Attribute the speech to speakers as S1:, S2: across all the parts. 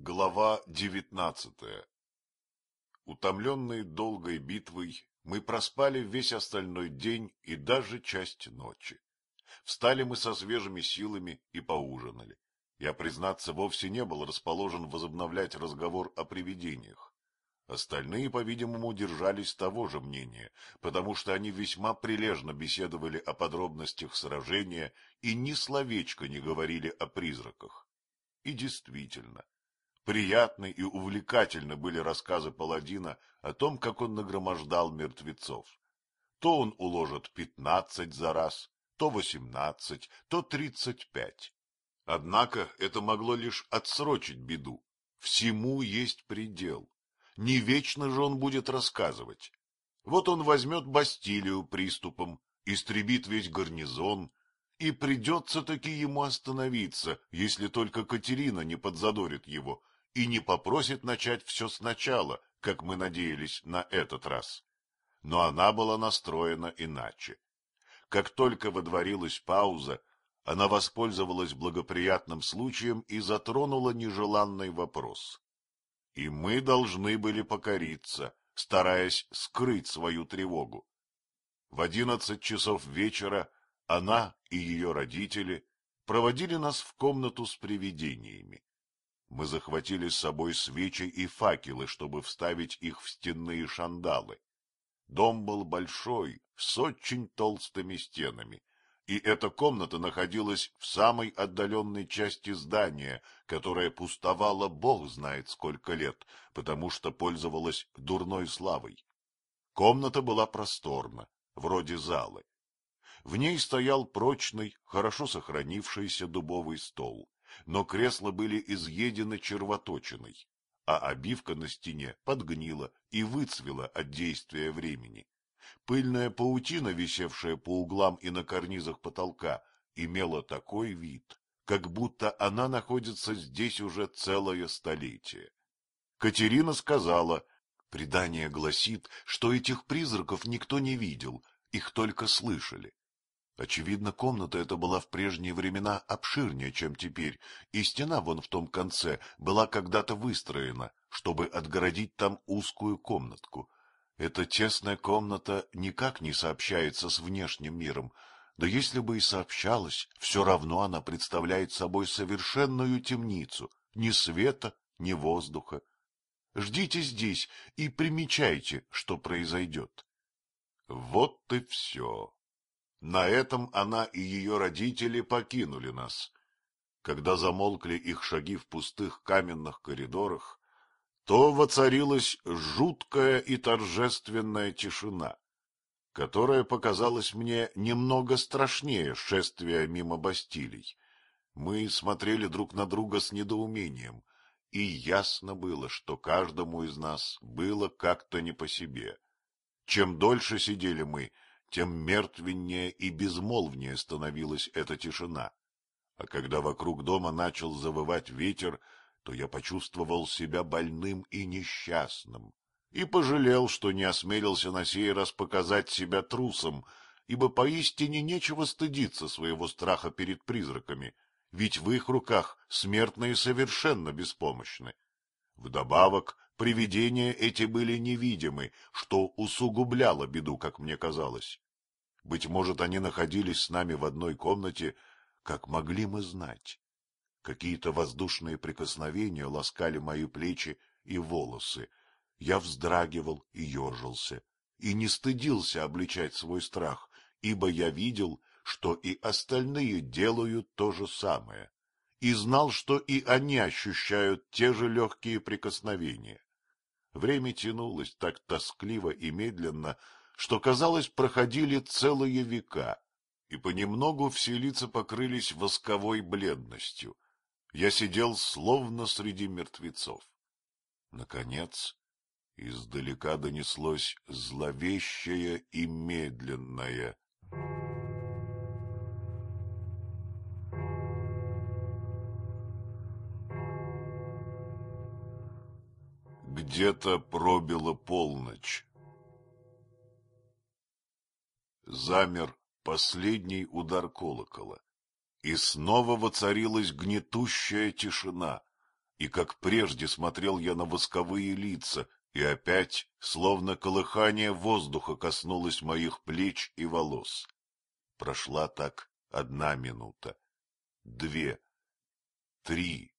S1: Глава девятнадцатая Утомленные долгой битвой, мы проспали весь остальной день и даже часть ночи. Встали мы со свежими силами и поужинали. Я, признаться, вовсе не был расположен возобновлять разговор о привидениях. Остальные, по-видимому, держались того же мнения, потому что они весьма прилежно беседовали о подробностях сражения и ни словечко не говорили о призраках. И действительно, приятны и увлекательны были рассказы паладина о том, как он нагромождал мертвецов. То он уложит пятнадцать за раз, то восемнадцать, то тридцать пять. Однако это могло лишь отсрочить беду. Всему есть предел. Не вечно же он будет рассказывать. Вот он возьмет Бастилию приступом, истребит весь гарнизон, и придется-таки ему остановиться, если только Катерина не подзадорит его и не попросит начать все сначала, как мы надеялись на этот раз. Но она была настроена иначе. Как только водворилась пауза, она воспользовалась благоприятным случаем и затронула нежеланный вопрос и мы должны были покориться, стараясь скрыть свою тревогу. В одиннадцать часов вечера она и ее родители проводили нас в комнату с привидениями. Мы захватили с собой свечи и факелы, чтобы вставить их в стенные шандалы. Дом был большой, с очень толстыми стенами, и эта комната находилась в самой отдаленной части здания, которая пустовала бог знает сколько лет, потому что пользовалась дурной славой. Комната была просторна, вроде залы. В ней стоял прочный, хорошо сохранившийся дубовый стол, но кресла были изъедены червоточиной, а обивка на стене подгнила и выцвела от действия времени. Пыльная паутина, висевшая по углам и на карнизах потолка, имела такой вид, как будто она находится здесь уже целое столетие. Катерина сказала, предание гласит, что этих призраков никто не видел, их только слышали. Очевидно, комната эта была в прежние времена обширнее, чем теперь, и стена вон в том конце была когда-то выстроена, чтобы отгородить там узкую комнатку. Эта тесная комната никак не сообщается с внешним миром, да если бы и сообщалась, все равно она представляет собой совершенную темницу, ни света, ни воздуха. Ждите здесь и примечайте, что произойдет. Вот и все. На этом она и ее родители покинули нас. Когда замолкли их шаги в пустых каменных коридорах, то воцарилась жуткая и торжественная тишина, которая показалась мне немного страшнее шествия мимо Бастилий. Мы смотрели друг на друга с недоумением, и ясно было, что каждому из нас было как-то не по себе. Чем дольше сидели мы, тем мертвеннее и безмолвнее становилась эта тишина. А когда вокруг дома начал завывать ветер, то я почувствовал себя больным и несчастным и пожалел, что не осмелился на сей раз показать себя трусом, ибо поистине нечего стыдиться своего страха перед призраками, ведь в их руках смертные совершенно беспомощны. Вдобавок, привидения эти были невидимы, что усугубляло беду, как мне казалось. Быть может, они находились с нами в одной комнате, как могли мы знать. Какие-то воздушные прикосновения ласкали мои плечи и волосы. Я вздрагивал и ежился, и не стыдился обличать свой страх, ибо я видел, что и остальные делают то же самое, и знал, что и они ощущают те же легкие прикосновения. Время тянулось так тоскливо и медленно, что, казалось, проходили целые века, и понемногу все лица покрылись восковой бледностью — я сидел словно среди мертвецов. Наконец, издалека донеслось зловещее и медленное. Где-то пробила полночь. Замер последний удар колокола. И снова воцарилась гнетущая тишина, И как прежде смотрел я на восковые лица, и опять, словно колыхание воздуха, коснулось моих плеч и волос. Прошла так одна минута, две, три.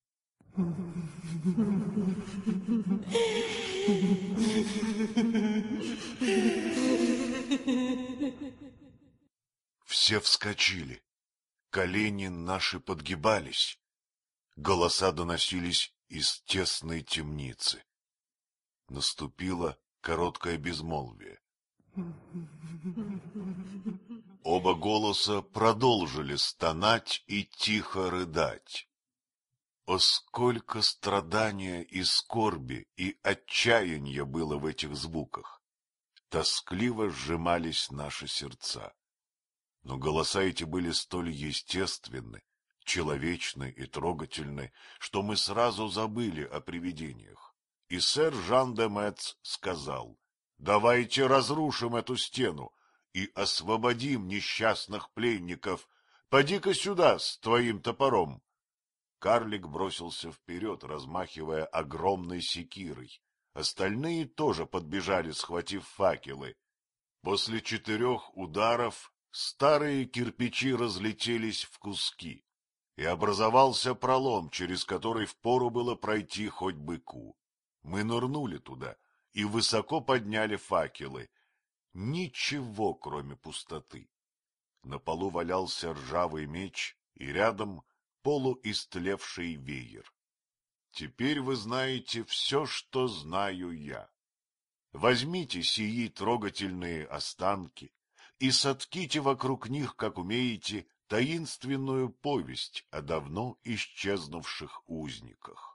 S1: Все вскочили, колени наши подгибались, голоса доносились из тесной темницы. Наступило короткое безмолвие. Оба голоса продолжили стонать и тихо рыдать. О, сколько страдания и скорби и отчаяния было в этих звуках! Тоскливо сжимались наши сердца. Но голоса эти были столь естественны, человечны и трогательны, что мы сразу забыли о привидениях. И сэр Жан де Метц сказал, «Давайте разрушим эту стену и освободим несчастных пленников. Поди-ка сюда с твоим топором». Карлик бросился вперед, размахивая огромной секирой. Остальные тоже подбежали, схватив факелы. После четырех ударов старые кирпичи разлетелись в куски, и образовался пролом, через который впору было пройти хоть быку. Мы нырнули туда и высоко подняли факелы. Ничего, кроме пустоты. На полу валялся ржавый меч, и рядом полуистлевший веер. Теперь вы знаете все, что знаю я. Возьмите сии трогательные останки и сотките вокруг них, как умеете, таинственную повесть о давно исчезнувших узниках.